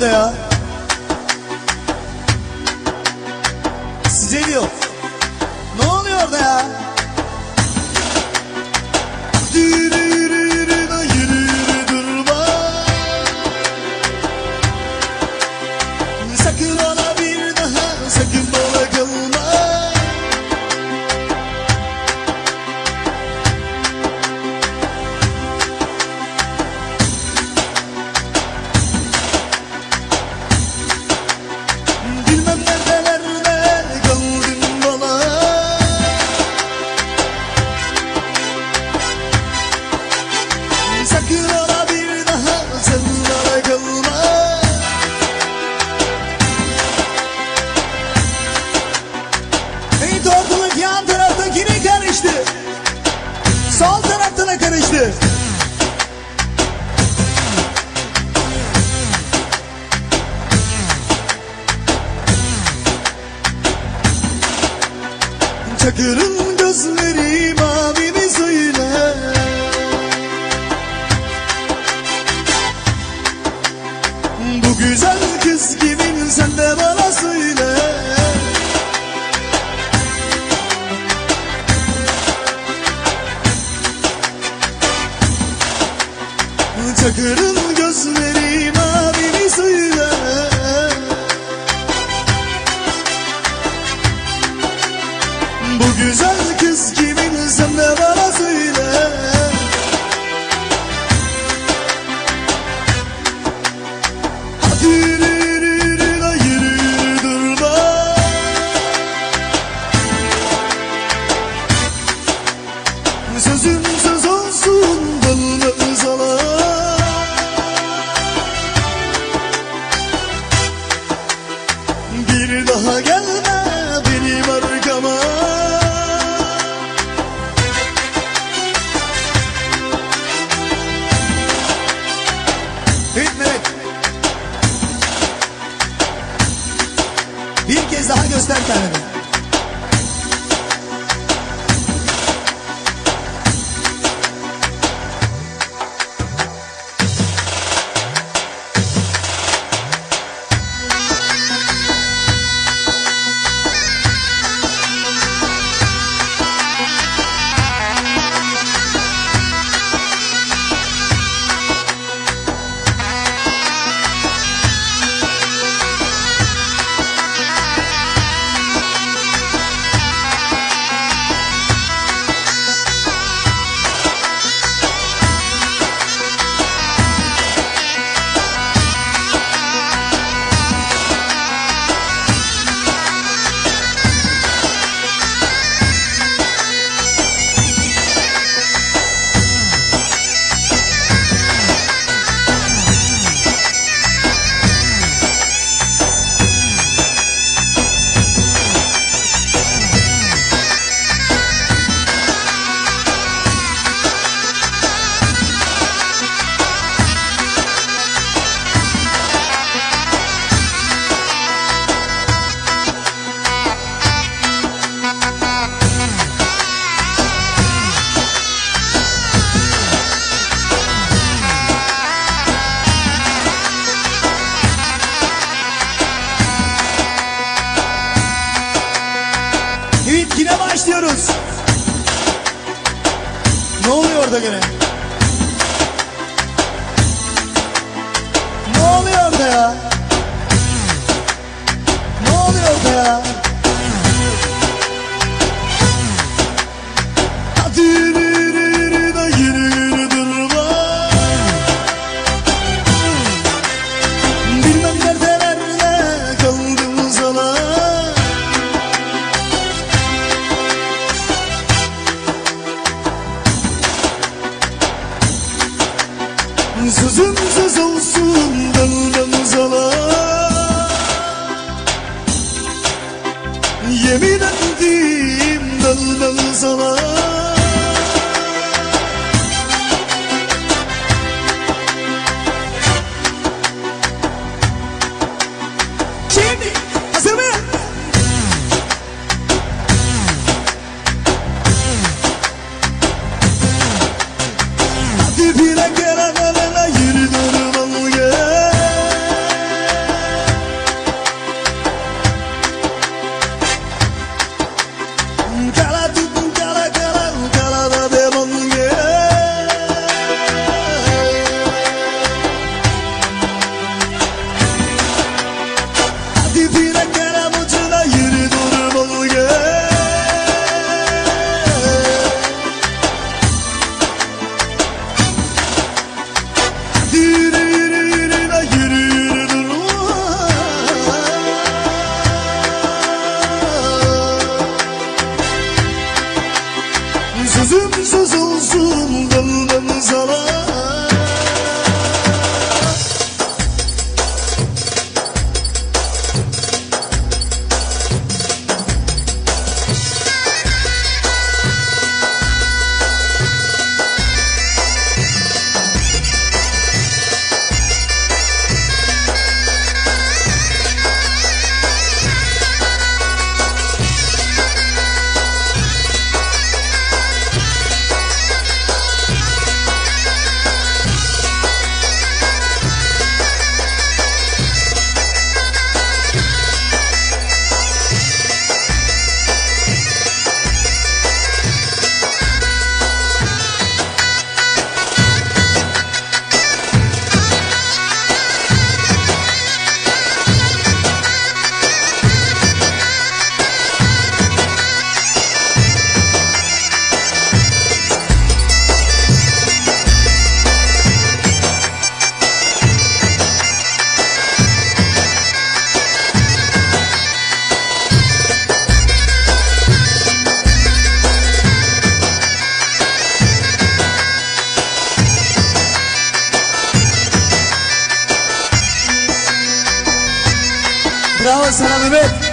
orada ya? Size diyor. Ne oluyor orada ya? Yürü Çakırın gözleri mavi mi söyle Bu güzel kız kimin sen de bana söyle. Çakırın gözleri mavi mi söyle together. Başlıyoruz Ne oluyor orada gene? Ne oluyor orada ya? Ne oluyor orada ya? Söz olsun daldan sana Yemin ettim i'm gonna Bebet